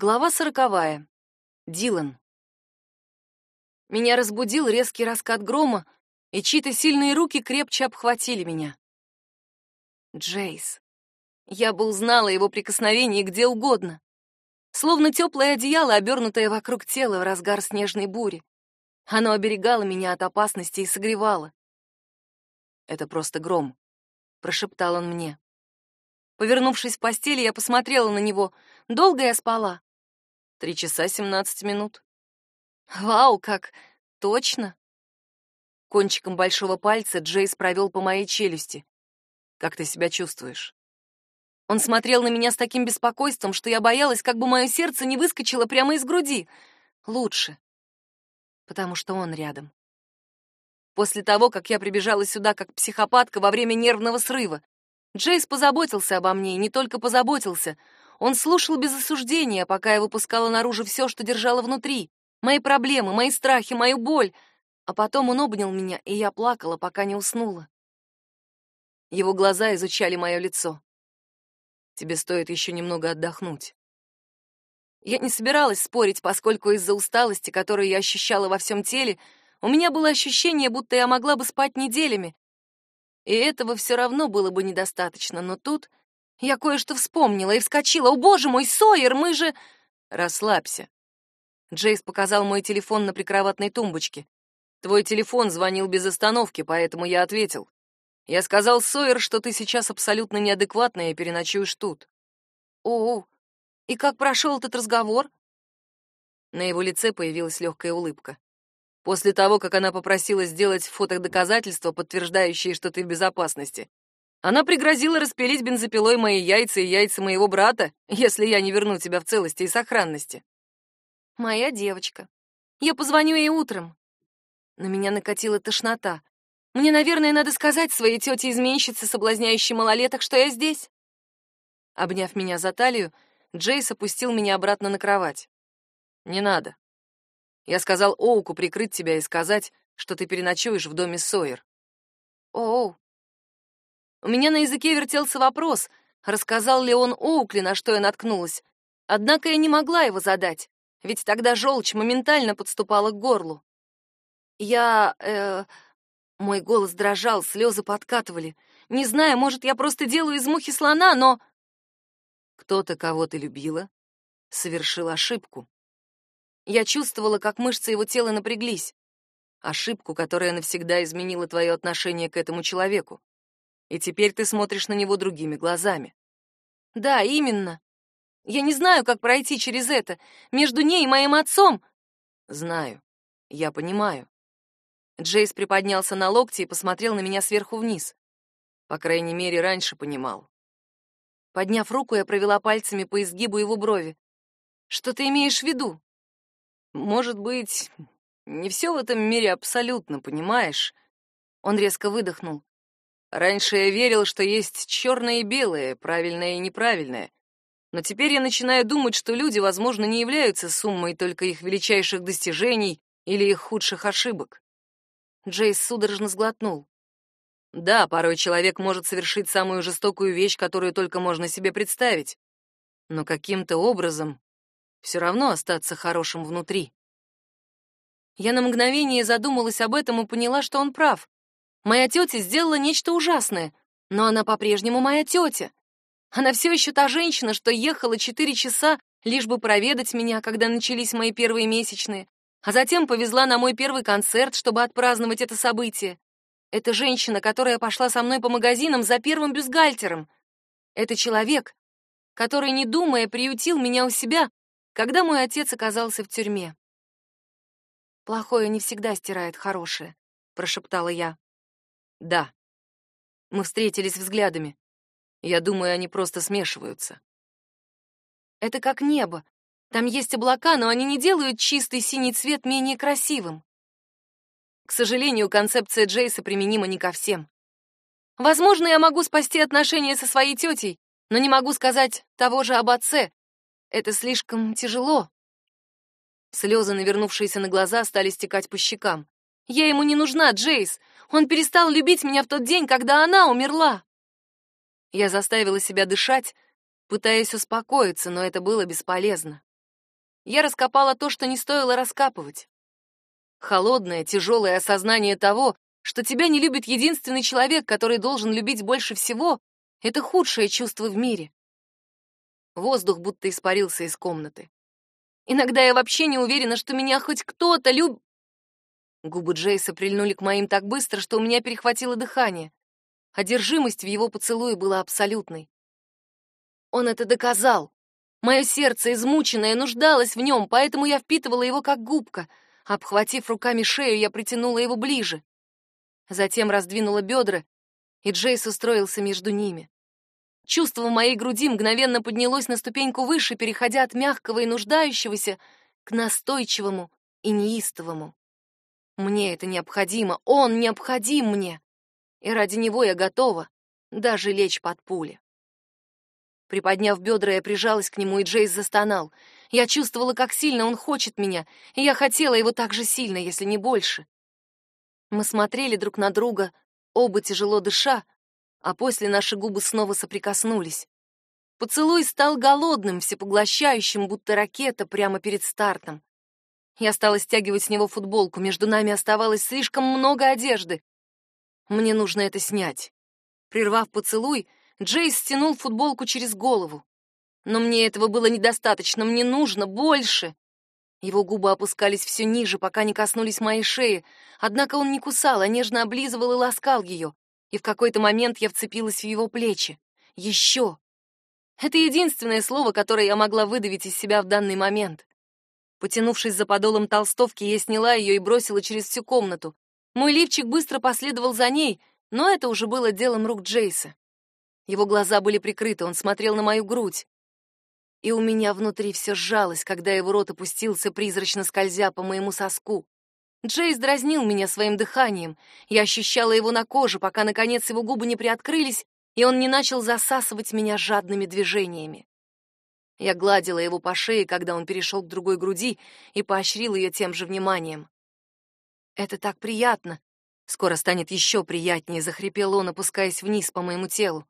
Глава сороковая. Дилан. Меня разбудил резкий раскат грома, и чьи-то сильные руки крепче обхватили меня. Джейс. Я бы узнала его прикосновение где угодно. Словно теплое одеяло, обернутое вокруг тела в разгар снежной бури. Оно оберегало меня от опасности и согревало. «Это просто гром», — прошептал он мне. Повернувшись в постели, я посмотрела на него. Долго я спала? Три часа семнадцать минут. Вау, как точно! Кончиком большого пальца Джейс провел по моей челюсти. Как ты себя чувствуешь? Он смотрел на меня с таким беспокойством, что я боялась, как бы мое сердце не выскочило прямо из груди. Лучше. Потому что он рядом. После того, как я прибежала сюда как психопатка во время нервного срыва, Джейс позаботился обо мне, и не только позаботился. Он слушал без осуждения, пока я выпускала наружу все, что держала внутри. Мои проблемы, мои страхи, мою боль. А потом он обнял меня, и я плакала, пока не уснула. Его глаза изучали мое лицо. Тебе стоит еще немного отдохнуть. Я не собиралась спорить, поскольку из-за усталости, которую я ощущала во всем теле, у меня было ощущение, будто я могла бы спать неделями, и этого все равно было бы недостаточно, но тут я кое-что вспомнила и вскочила. «О, боже мой, Сойер, мы же...» «Расслабься». Джейс показал мой телефон на прикроватной тумбочке. «Твой телефон звонил без остановки, поэтому я ответил. Я сказал Сойер, что ты сейчас абсолютно неадекватная и переночуешь тут». «О, и как прошел этот разговор?» На его лице появилась легкая улыбка. После того, как она попросила сделать фотодоказательства, подтверждающие, что ты в безопасности, она пригрозила распилить бензопилой мои яйца и яйца моего брата, если я не верну тебя в целости и сохранности. Моя девочка. Я позвоню ей утром. На меня накатила тошнота. Мне, наверное, надо сказать своей тете-изменщице, соблазняющей малолеток, что я здесь. Обняв меня за талию, Джейс опустил меня обратно на кровать. Не надо. Я сказал Оуку прикрыть тебя и сказать, что ты переночуешь в доме Сойер. Оу. У меня на языке вертелся вопрос, рассказал ли он Оукли, на что я наткнулась. Однако я не могла его задать, ведь тогда желчь моментально подступала к горлу. Я... Э, мой голос дрожал, слезы подкатывали. Не знаю, может, я просто делаю из мухи слона, но... Кто-то, кого ты любила, совершил ошибку. Я чувствовала, как мышцы его тела напряглись. Ошибку, которая навсегда изменила твое отношение к этому человеку. И теперь ты смотришь на него другими глазами. Да, именно. Я не знаю, как пройти через это. Между ней и моим отцом. Знаю. Я понимаю. Джейс приподнялся на локти и посмотрел на меня сверху вниз. По крайней мере, раньше понимал. Подняв руку, я провела пальцами по изгибу его брови. Что ты имеешь в виду? Может быть, не все в этом мире абсолютно, понимаешь? Он резко выдохнул. Раньше я верил, что есть черное и белое, правильное и неправильное. Но теперь я начинаю думать, что люди, возможно, не являются суммой только их величайших достижений или их худших ошибок. Джейс судорожно сглотнул. Да, порой человек может совершить самую жестокую вещь, которую только можно себе представить. Но каким-то образом все равно остаться хорошим внутри. Я на мгновение задумалась об этом и поняла, что он прав. Моя тетя сделала нечто ужасное, но она по-прежнему моя тетя. Она все еще та женщина, что ехала четыре часа, лишь бы проведать меня, когда начались мои первые месячные, а затем повезла на мой первый концерт, чтобы отпраздновать это событие. Это женщина, которая пошла со мной по магазинам за первым бюстгальтером. Это человек, который, не думая, приютил меня у себя, когда мой отец оказался в тюрьме. «Плохое не всегда стирает хорошее», — прошептала я. «Да». Мы встретились взглядами. Я думаю, они просто смешиваются. Это как небо. Там есть облака, но они не делают чистый синий цвет менее красивым. К сожалению, концепция Джейса применима не ко всем. Возможно, я могу спасти отношения со своей тетей, но не могу сказать того же об отце, это слишком тяжело. Слезы, навернувшиеся на глаза, стали стекать по щекам. Я ему не нужна, Джейс. Он перестал любить меня в тот день, когда она умерла. Я заставила себя дышать, пытаясь успокоиться, но это было бесполезно. я раскопала то, что не стоило раскапывать. Холодное, тяжелое осознание того, что тебя не любит единственный человек, который должен любить больше всего, это худшее чувство в мире. Воздух будто испарился из комнаты. Иногда я вообще не уверена, что меня хоть кто-то люб... Губы Джейса прильнули к моим так быстро, что у меня перехватило дыхание. Одержимость в его поцелуе была абсолютной. Он это доказал. Мое сердце, измученное, нуждалось в нем, поэтому я впитывала его как губка. Обхватив руками шею, я притянула его ближе. Затем раздвинула бедра, и Джейс устроился между ними. Чувство в моей груди мгновенно поднялось на ступеньку выше, переходя от мягкого и нуждающегося к настойчивому и неистовому. Мне это необходимо, он необходим мне, и ради него я готова даже лечь под пули. Приподняв бедра, я прижалась к нему, и Джейс застонал. Я чувствовала, как сильно он хочет меня, и я хотела его так же сильно, если не больше. Мы смотрели друг на друга, оба тяжело дыша, а после наши губы снова соприкоснулись. Поцелуй стал голодным, всепоглощающим, будто ракета прямо перед стартом. Я стала стягивать с него футболку, между нами оставалось слишком много одежды. Мне нужно это снять. Прервав поцелуй, Джейс стянул футболку через голову. Но мне этого было недостаточно, мне нужно больше. Его губы опускались все ниже, пока не коснулись моей шеи, однако он не кусал, а нежно облизывал и ласкал ее, и в какой-то момент я вцепилась в его плечи. Еще. Это единственное слово, которое я могла выдавить из себя в данный момент. Потянувшись за подолом толстовки, я сняла ее и бросила через всю комнату. Мой лифчик быстро последовал за ней, но это уже было делом рук Джейса. Его глаза были прикрыты, он смотрел на мою грудь. И у меня внутри все сжалось, когда его рот опустился, призрачно скользя по моему соску. Джейс дразнил меня своим дыханием. Я ощущала его на коже, пока, наконец, его губы не приоткрылись, и он не начал засасывать меня жадными движениями. Я гладила его по шее, когда он перешел к другой груди, и поощрил ее тем же вниманием. «Это так приятно!» Скоро станет еще приятнее, захрипел он, опускаясь вниз по моему телу.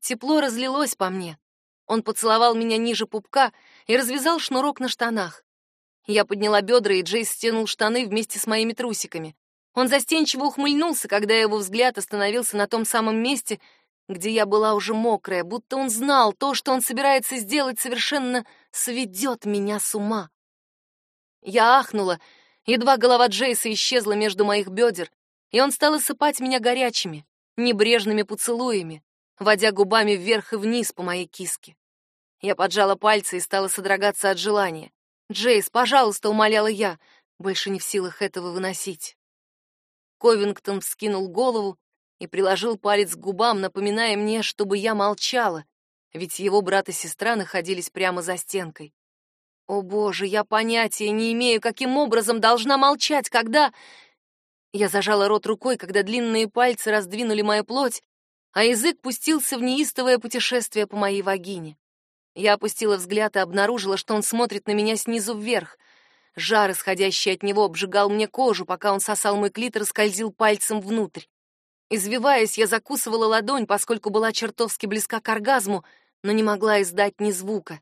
Тепло разлилось по мне. Он поцеловал меня ниже пупка и развязал шнурок на штанах. Я подняла бедра, и Джейс стянул штаны вместе с моими трусиками. Он застенчиво ухмыльнулся, когда его взгляд остановился на том самом месте, где я была уже мокрая, будто он знал, то, что он собирается сделать, совершенно сведет меня с ума. Я ахнула, едва голова Джейса исчезла между моих бедер, и он стал осыпать меня горячими, небрежными поцелуями водя губами вверх и вниз по моей киске. Я поджала пальцы и стала содрогаться от желания. «Джейс, пожалуйста», — умоляла я, больше не в силах этого выносить. Ковингтон вскинул голову и приложил палец к губам, напоминая мне, чтобы я молчала, ведь его брат и сестра находились прямо за стенкой. О боже, я понятия не имею, каким образом должна молчать, когда... Я зажала рот рукой, когда длинные пальцы раздвинули мою плоть а язык пустился в неистовое путешествие по моей вагине. Я опустила взгляд и обнаружила, что он смотрит на меня снизу вверх. Жар, исходящий от него, обжигал мне кожу, пока он сосал мой клитор и скользил пальцем внутрь. Извиваясь, я закусывала ладонь, поскольку была чертовски близка к оргазму, но не могла издать ни звука.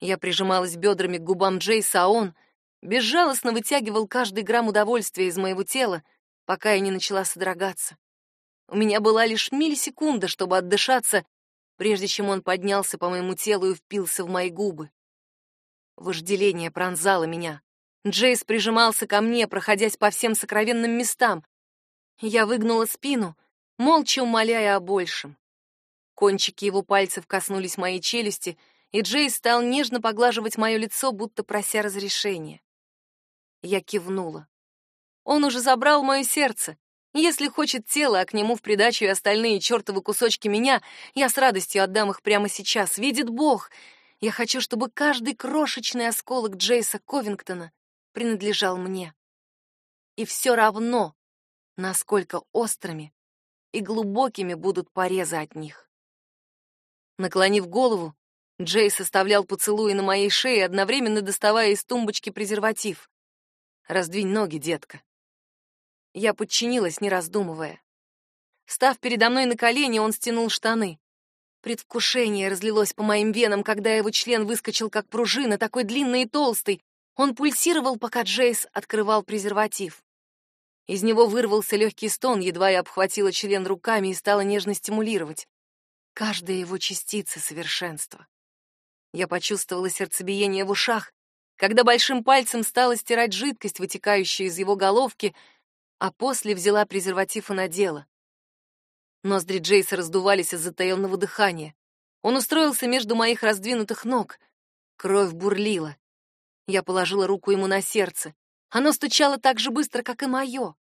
Я прижималась бедрами к губам Джейса, а он безжалостно вытягивал каждый грамм удовольствия из моего тела, пока я не начала содрогаться. У меня была лишь миллисекунда, чтобы отдышаться, прежде чем он поднялся по моему телу и впился в мои губы. Вожделение пронзало меня. Джейс прижимался ко мне, проходясь по всем сокровенным местам. Я выгнула спину, молча умоляя о большем. Кончики его пальцев коснулись моей челюсти, и Джейс стал нежно поглаживать мое лицо, будто прося разрешения. Я кивнула. Он уже забрал мое сердце. Если хочет тело, а к нему в придачу и остальные чертовы кусочки меня, я с радостью отдам их прямо сейчас. Видит Бог. Я хочу, чтобы каждый крошечный осколок Джейса Ковингтона принадлежал мне. И все равно, насколько острыми и глубокими будут порезы от них. Наклонив голову, Джейс оставлял поцелуи на моей шее, одновременно доставая из тумбочки презерватив. «Раздвинь ноги, детка», я подчинилась, не раздумывая. Став передо мной на колени, он стянул штаны. Предвкушение разлилось по моим венам, когда его член выскочил как пружина, такой длинный и толстый. Он пульсировал, пока Джейс открывал презерватив. Из него вырвался легкий стон, едва я обхватила член руками и стала нежно стимулировать. Каждая его частица совершенства. Я почувствовала сердцебиение в ушах, когда большим пальцем стала стирать жидкость, вытекающую из его головки, а после взяла презерватив и надела. Ноздри Джейса раздувались из затаённого дыхания. Он устроился между моих раздвинутых ног. Кровь бурлила. Я положила руку ему на сердце. Оно стучало так же быстро, как и мое.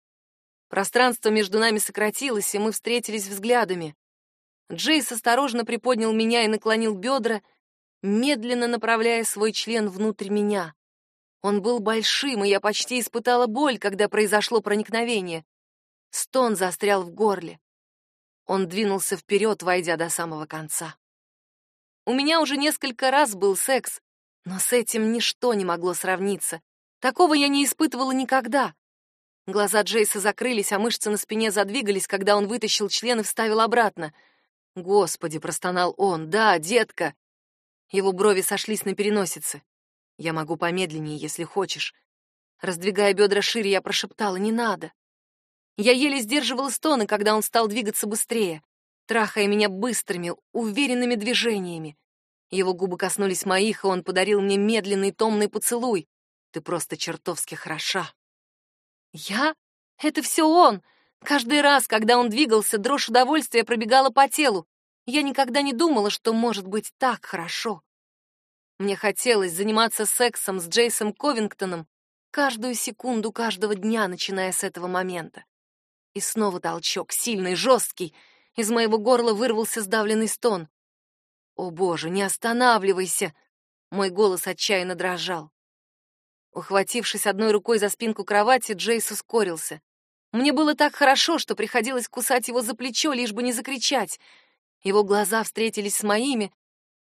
Пространство между нами сократилось, и мы встретились взглядами. Джейс осторожно приподнял меня и наклонил бедра, медленно направляя свой член внутрь меня. Он был большим, и я почти испытала боль, когда произошло проникновение. Стон застрял в горле. Он двинулся вперед, войдя до самого конца. У меня уже несколько раз был секс, но с этим ничто не могло сравниться. Такого я не испытывала никогда. Глаза Джейса закрылись, а мышцы на спине задвигались, когда он вытащил член и вставил обратно. «Господи!» — простонал он. «Да, детка!» Его брови сошлись на переносице. «Я могу помедленнее, если хочешь». Раздвигая бедра шире, я прошептала «Не надо». Я еле сдерживала стоны, когда он стал двигаться быстрее, трахая меня быстрыми, уверенными движениями. Его губы коснулись моих, и он подарил мне медленный томный поцелуй. Ты просто чертовски хороша. Я? Это все он. Каждый раз, когда он двигался, дрожь удовольствия пробегала по телу. Я никогда не думала, что может быть так хорошо. Мне хотелось заниматься сексом с Джейсом Ковингтоном каждую секунду каждого дня, начиная с этого момента. И снова толчок, сильный, жесткий. Из моего горла вырвался сдавленный стон. «О, Боже, не останавливайся!» Мой голос отчаянно дрожал. Ухватившись одной рукой за спинку кровати, Джейс ускорился. Мне было так хорошо, что приходилось кусать его за плечо, лишь бы не закричать. Его глаза встретились с моими,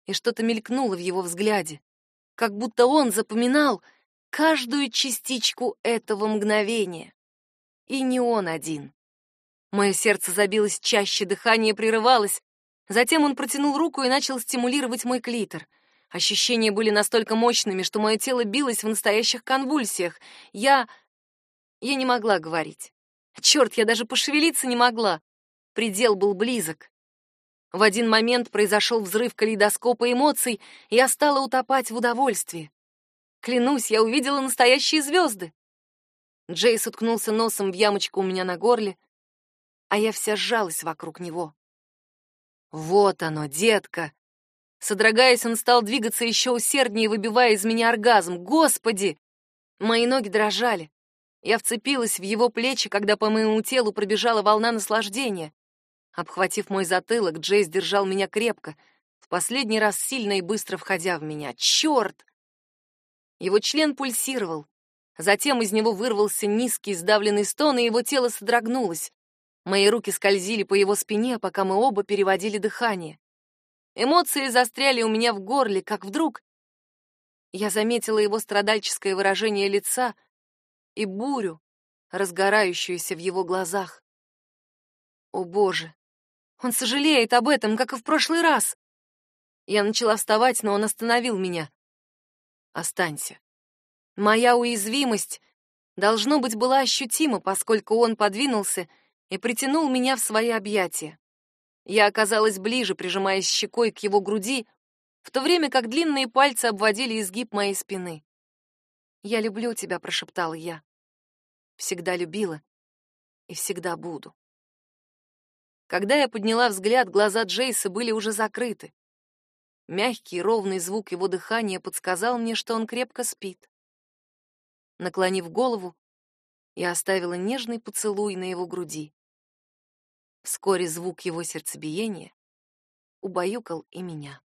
и что-то мелькнуло в его взгляде. Как будто он запоминал каждую частичку этого мгновения. И не он один. Мое сердце забилось чаще, дыхание прерывалось. Затем он протянул руку и начал стимулировать мой клитор. Ощущения были настолько мощными, что мое тело билось в настоящих конвульсиях. Я... я не могла говорить. Черт, я даже пошевелиться не могла. Предел был близок. В один момент произошел взрыв калейдоскопа эмоций, и я стала утопать в удовольствии. Клянусь, я увидела настоящие звезды. Джейс уткнулся носом в ямочку у меня на горле, а я вся сжалась вокруг него. «Вот оно, детка!» Содрогаясь, он стал двигаться еще усерднее, выбивая из меня оргазм. «Господи!» Мои ноги дрожали. Я вцепилась в его плечи, когда по моему телу пробежала волна наслаждения. Обхватив мой затылок, Джейс держал меня крепко, в последний раз сильно и быстро входя в меня. Черт! Его член пульсировал, Затем из него вырвался низкий сдавленный стон, и его тело содрогнулось. Мои руки скользили по его спине, пока мы оба переводили дыхание. Эмоции застряли у меня в горле, как вдруг я заметила его страдальческое выражение лица и бурю, разгорающуюся в его глазах. О, Боже! Он сожалеет об этом, как и в прошлый раз. Я начала вставать, но он остановил меня. Останься. Моя уязвимость, должно быть, была ощутима, поскольку он подвинулся и притянул меня в свои объятия. Я оказалась ближе, прижимаясь щекой к его груди, в то время как длинные пальцы обводили изгиб моей спины. «Я люблю тебя», — прошептала я. «Всегда любила и всегда буду». Когда я подняла взгляд, глаза Джейса были уже закрыты. Мягкий, ровный звук его дыхания подсказал мне, что он крепко спит. Наклонив голову, я оставила нежный поцелуй на его груди. Вскоре звук его сердцебиения убаюкал и меня.